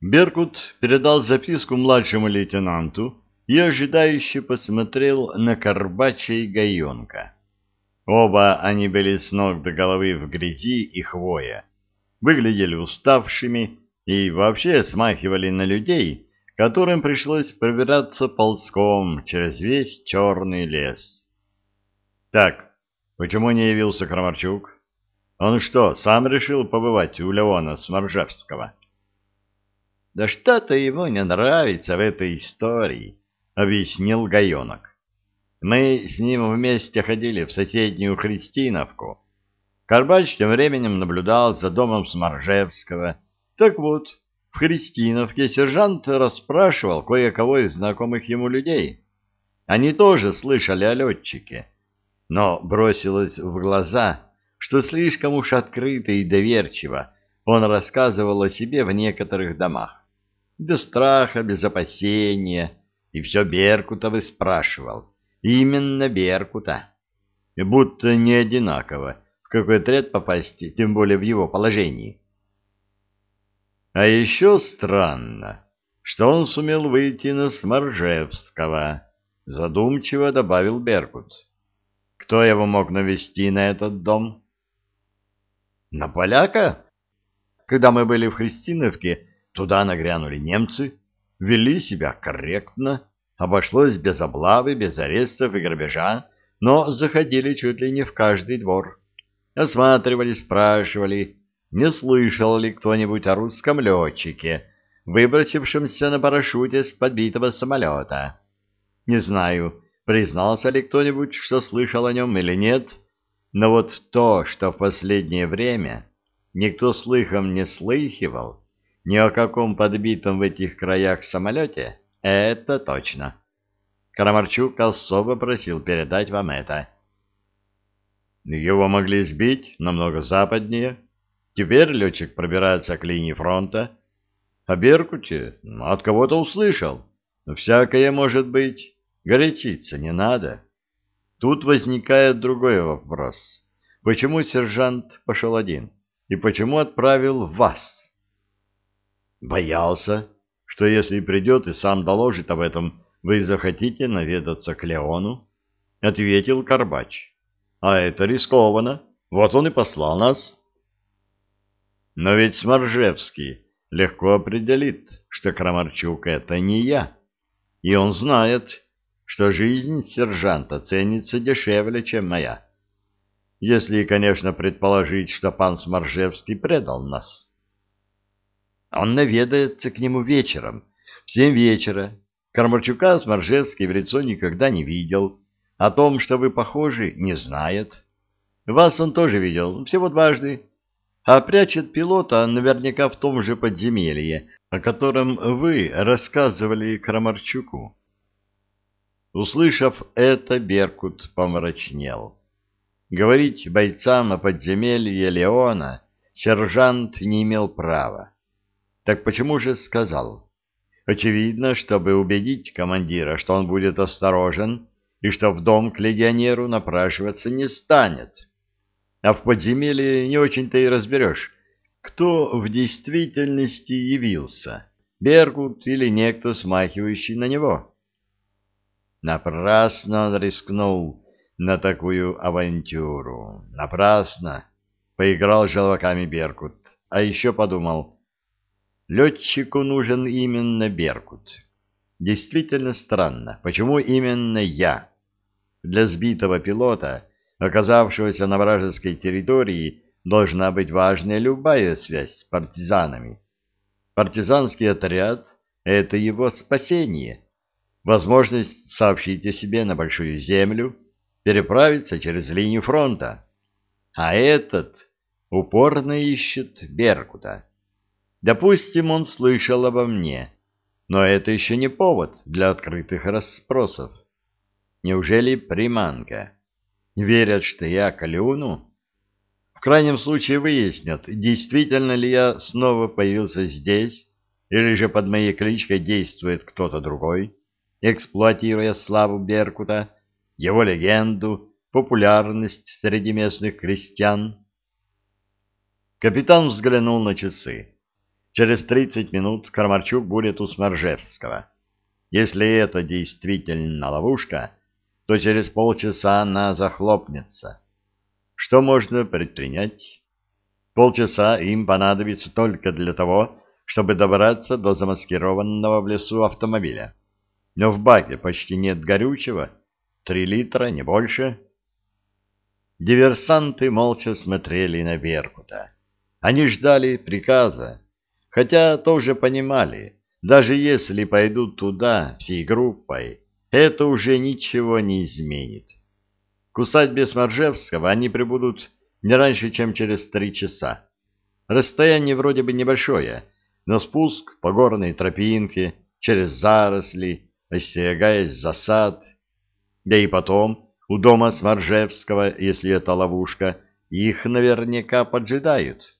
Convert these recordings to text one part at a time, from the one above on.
Беркут передал записку младшему лейтенанту и ожидающе посмотрел на Карбача и Гаенка. Оба они были с ног до головы в грязи и хвоя, выглядели уставшими и вообще смахивали на людей, которым пришлось пробираться ползком через весь черный лес. Так, почему не явился Крамарчук? Он что, сам решил побывать у Леона Сморжевского? Да что-то ему не нравится в этой истории, объяснил Гаенок. Мы с ним вместе ходили в соседнюю Христиновку. Карбач тем временем наблюдал за домом Сморжевского. Так вот, в Христиновке сержант расспрашивал кое-кого из знакомых ему людей. Они тоже слышали о летчике. Но бросилось в глаза, что слишком уж открыто и доверчиво он рассказывал о себе в некоторых домах. Без страха, без опасения, и все Беркута выспрашивал. Именно Беркута. И будто не одинаково, в какой отряд попасть, тем более в его положении. А еще странно, что он сумел выйти на Сморжевского, задумчиво добавил Беркут. Кто его мог навести на этот дом? На поляка? Когда мы были в Христиновке, туда нагрянули немцы, вели себя корректно, обошлось без облавы, без арестов и грабежа, но заходили чуть ли не в каждый двор. Осматривали, спрашивали, не слышал ли кто-нибудь о русском летчике, выбросившемся на парашюте с подбитого самолета. Не знаю, признался ли кто-нибудь, что слышал о нем или нет, но вот то, что в последнее время никто слыхом не слыхивал, ни о каком подбитом в этих краях самолете, это точно. Карамарчук особо просил передать вам это. Его могли сбить намного западнее. Теперь летчик пробирается к линии фронта. А Беркуте от кого-то услышал. Всякое может быть. Горячиться не надо. Тут возникает другой вопрос. Почему сержант пошел один? И почему отправил вас? Боялся, что если придет и сам доложит об этом, вы захотите наведаться к Леону? Ответил Карбач. А это рискованно. Вот он и послал нас. Но ведь Сморжевский легко определит, что Крамарчук — это не я. И он знает, что жизнь сержанта ценится дешевле, чем моя. Если, конечно, предположить, что пан Сморжевский предал нас. Он наведается к нему вечером, в семь вечера. Кармарчука Сморжевский в лицо никогда не видел. О том, что вы похожи, не знает. Вас он тоже видел, всего дважды. А прячет пилота наверняка в том же подземелье, о котором вы рассказывали Крамарчуку. Услышав это, Беркут помрачнел. Говорить бойцам о подземелье Леона сержант не имел права. Так почему же сказал? Очевидно, чтобы убедить командира, что он будет осторожен и что в дом к легионеру напрашиваться не станет. А в подземелье не очень-то и разберешь, кто в действительности явился, Бергут или некто, смахивающий на него. Напрасно он рискнул на такую авантюру. Напрасно. Поиграл желваками Беркут. А еще подумал, Летчику нужен именно Беркут. Действительно странно, почему именно я? Для сбитого пилота, оказавшегося на вражеской территории, должна быть важная любая связь с партизанами. Партизанский отряд — это его спасение, возможность сообщить о себе на Большую Землю, переправиться через линию фронта. А этот упорно ищет Беркута. Допустим, он слышал обо мне, но это еще не повод для открытых расспросов. Неужели приманка? Верят, что я клюну? В крайнем случае выяснят, действительно ли я снова появился здесь, или же под моей кличкой действует кто-то другой, эксплуатируя славу Беркута, его легенду, популярность среди местных крестьян. Капитан взглянул на часы. Через 30 минут Кармарчук будет у Сморжевского. Если это действительно ловушка, то через полчаса она захлопнется. Что можно предпринять? Полчаса им понадобится только для того, чтобы добраться до замаскированного в лесу автомобиля. Но в баке почти нет горючего, три литра, не больше. Диверсанты молча смотрели на Беркута. Они ждали приказа, хотя тоже понимали, даже если пойдут туда всей группой, это уже ничего не изменит. К усадьбе Сморжевского они прибудут не раньше, чем через три часа. Расстояние вроде бы небольшое, но спуск по горной тропинке, через заросли, остерегаясь засад. Да и потом, у дома Сморжевского, если это ловушка, их наверняка поджидают.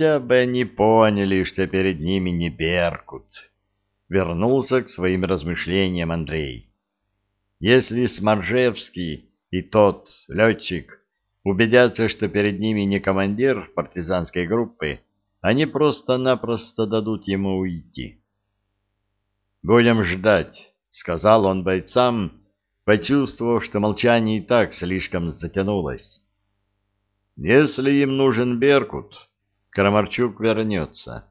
Хотя бы они поняли, что перед ними не Беркут. Вернулся к своим размышлениям Андрей. Если Сморжевский и тот, летчик, убедятся, что перед ними не командир партизанской группы, они просто-напросто дадут ему уйти. «Будем ждать», — сказал он бойцам, почувствовав, что молчание и так слишком затянулось. «Если им нужен Беркут, Крамарчук вернется.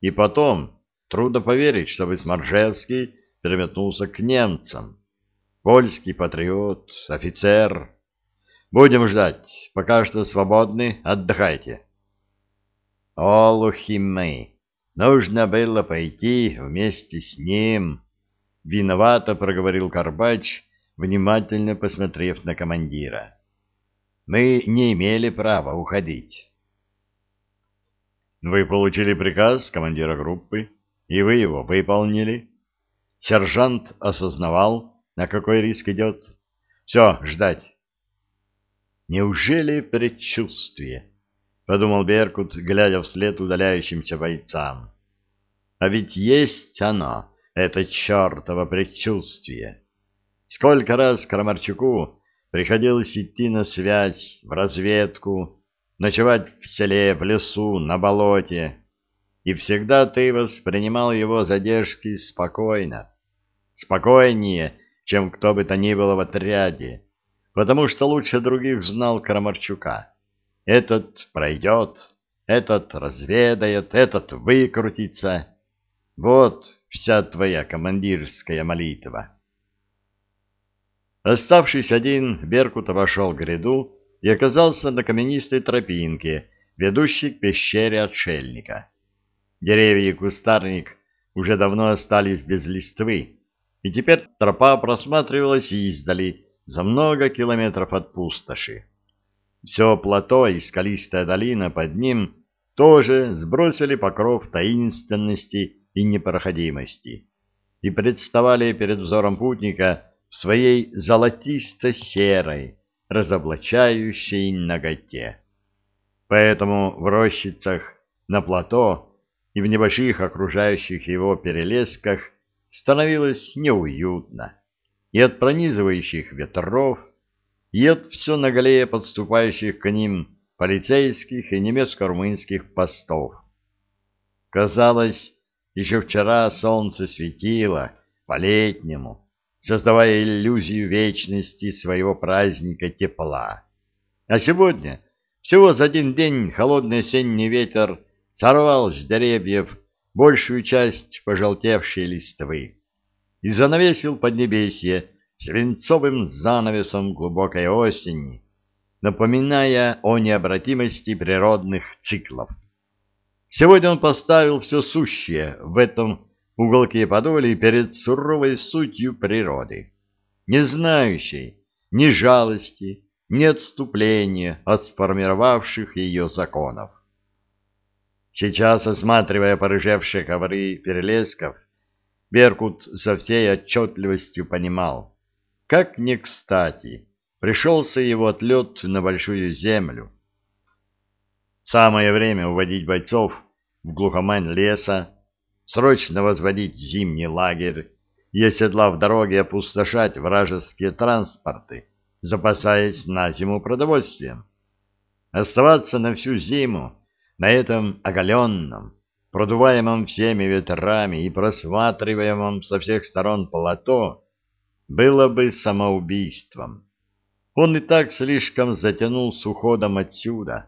И потом, трудно поверить, чтобы Сморжевский переметнулся к немцам. Польский патриот, офицер. Будем ждать. Пока что свободны, отдыхайте. Олухи мы. Нужно было пойти вместе с ним. Виновато проговорил Карбач, внимательно посмотрев на командира. Мы не имели права уходить. Вы получили приказ командира группы, и вы его выполнили. Сержант осознавал, на какой риск идет? Все, ждать. Неужели предчувствие? Подумал Беркут, глядя вслед удаляющимся бойцам. А ведь есть оно, это чертово предчувствие. Сколько раз Крамарчуку приходилось идти на связь, в разведку, ночевать в селе, в лесу, на болоте, и всегда ты воспринимал его задержки спокойно. Спокойнее, чем кто бы то ни было в отряде, потому что лучше других знал Крамарчука. Этот пройдет, этот разведает, этот выкрутится. Вот вся твоя командирская молитва. Оставшись один, Беркут обошел гряду и оказался на каменистой тропинке, ведущей к пещере отшельника. Деревья и кустарник уже давно остались без листвы, и теперь тропа просматривалась издали, за много километров от пустоши. Все плато и скалистая долина под ним тоже сбросили покров таинственности и непроходимости и представали перед взором путника в своей золотисто-серой, разоблачающей ноготе. Поэтому в рощицах на плато и в небольших окружающих его перелесках становилось неуютно. И от пронизывающих ветров, и от все наглее подступающих к ним полицейских и немецко-румынских постов. Казалось, еще вчера солнце светило по-летнему, создавая иллюзию вечности своего праздника тепла. А сегодня, всего за один день, холодный осенний ветер сорвал с деревьев большую часть пожелтевшей листвы и занавесил поднебесье свинцовым занавесом глубокой осени, напоминая о необратимости природных циклов. Сегодня он поставил все сущее в этом уголке подоли перед суровой сутью природы, не знающей ни жалости, ни отступления от сформировавших ее законов. Сейчас, осматривая порыжевшие ковры перелесков, Беркут со всей отчетливостью понимал, как не кстати пришелся его отлет на большую землю. Самое время уводить бойцов в глухомань леса, срочно возводить зимний лагерь и, оседлав дороги, опустошать вражеские транспорты, запасаясь на зиму продовольствием. Оставаться на всю зиму на этом оголенном, продуваемом всеми ветрами и просматриваемом со всех сторон плато, было бы самоубийством. Он и так слишком затянул с уходом отсюда.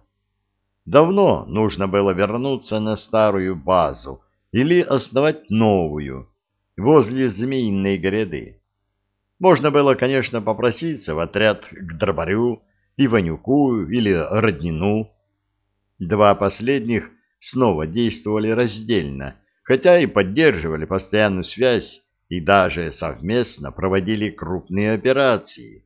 Давно нужно было вернуться на старую базу или основать новую, возле Змеиной гряды. Можно было, конечно, попроситься в отряд к Дробарю, Иванюку или Роднину. Два последних снова действовали раздельно, хотя и поддерживали постоянную связь и даже совместно проводили крупные операции.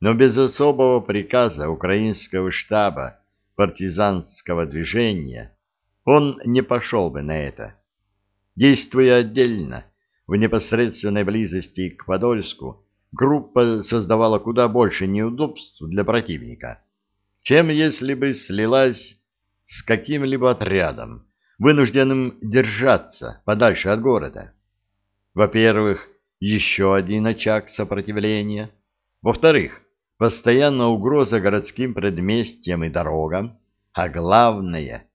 Но без особого приказа украинского штаба партизанского движения он не пошел бы на это. Действуя отдельно, в непосредственной близости к Подольску, группа создавала куда больше неудобств для противника, чем если бы слилась с каким-либо отрядом, вынужденным держаться подальше от города. Во-первых, еще один очаг сопротивления. Во-вторых, постоянно угроза городским предместьям и дорогам. А главное,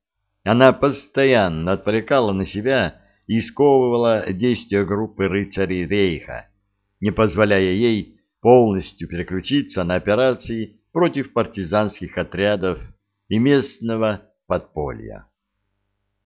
она постоянно отвлекала на себя и сковывала действия группы рыцарей Рейха, не позволяя ей полностью переключиться на операции против партизанских отрядов и местного подполья.